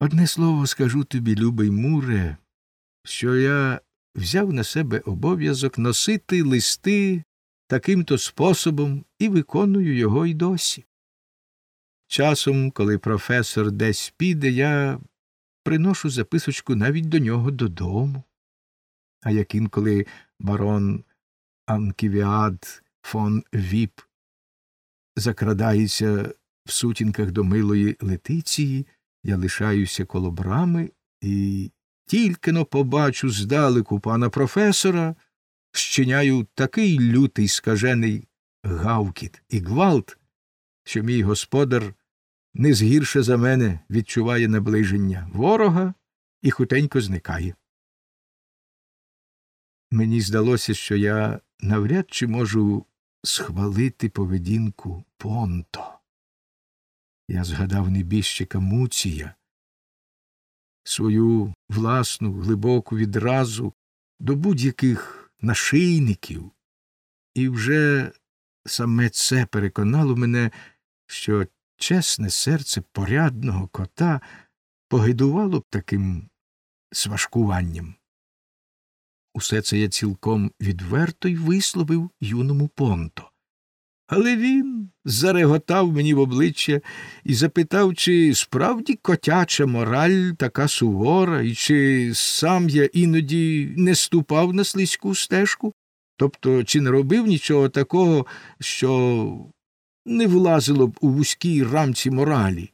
Одне слово скажу тобі, любий Муре, що я взяв на себе обов'язок носити листи таким то способом і виконую його й досі. Часом, коли професор десь піде, я приношу записочку навіть до нього додому. А як інколи барон Анківіад фон Віп закрадається в сутінках до милої Летиції, я лишаюся коло брами і тільки но побачу здалеку пана професора, щиняю такий лютий скажений гавкіт і гвалт, що мій господар не згірше за мене відчуває наближення ворога і хутенько зникає. Мені здалося, що я навряд чи можу схвалити поведінку Понто. Я згадав небіжчика Муція, свою власну глибоку відразу до будь-яких нашийників, і вже саме це переконало мене, що чесне серце порядного кота погидувало б таким сважкуванням. Усе це я цілком відверто й висловив юному понто. Але він зареготав мені в обличчя і запитав, чи справді котяча мораль така сувора, і чи сам я іноді не ступав на слизьку стежку, тобто чи не робив нічого такого, що не влазило б у вузькій рамці моралі.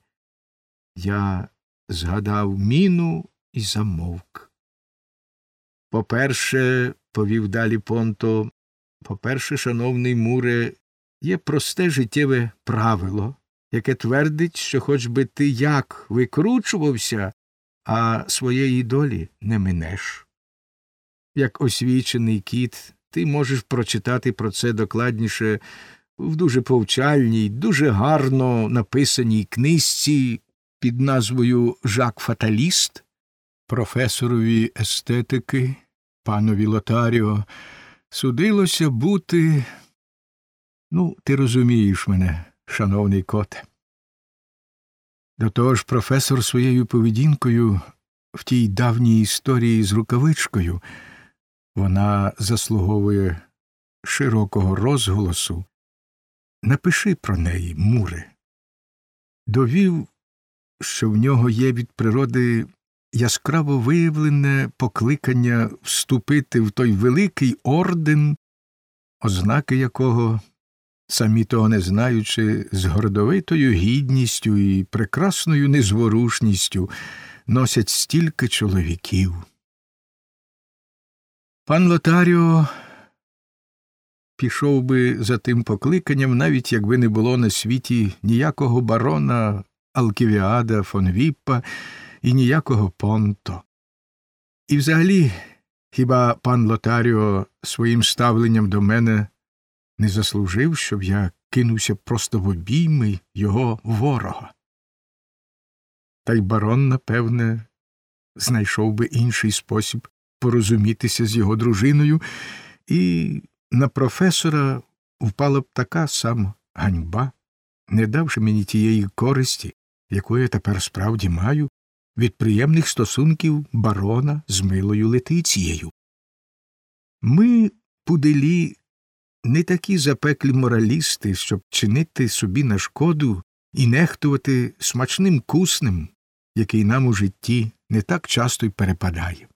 Я згадав міну і замовк. По-перше, повів далі Понто, по-перше, шановний Муре, є просте життєве правило, яке твердить, що хоч би ти як викручувався, а своєї долі не минеш. Як освічений кіт, ти можеш прочитати про це докладніше в дуже повчальній, дуже гарно написаній книжці під назвою Жак Фаталіст, професорові естетики, панові Лотаріо, судилося бути. Ну, ти розумієш мене, шановний коте. До того ж, професор своєю поведінкою в тій давній історії з рукавичкою вона заслуговує широкого розголосу. Напиши про неї, Муре. Довів, що в нього є від природи яскраво виявлене покликання вступити в той великий орден, ознаки якого самі того не знаючи, з гордовитою гідністю і прекрасною незворушністю носять стільки чоловіків. Пан Лотаріо пішов би за тим покликанням, навіть якби не було на світі ніякого барона Алківіада фон Віппа і ніякого понто. І взагалі, хіба пан Лотаріо своїм ставленням до мене не заслужив, щоб я кинувся просто в обійми його ворога. Та й барон, напевне, знайшов би інший спосіб порозумітися з його дружиною, і на професора впала б така сама ганьба, не давши мені тієї користі, яку я тепер справді маю, від приємних стосунків барона з милою Летицією. Ми, пуделі, не такі запеклі моралісти, щоб чинити собі на шкоду і нехтувати смачним куснем, який нам у житті не так часто й перепадає.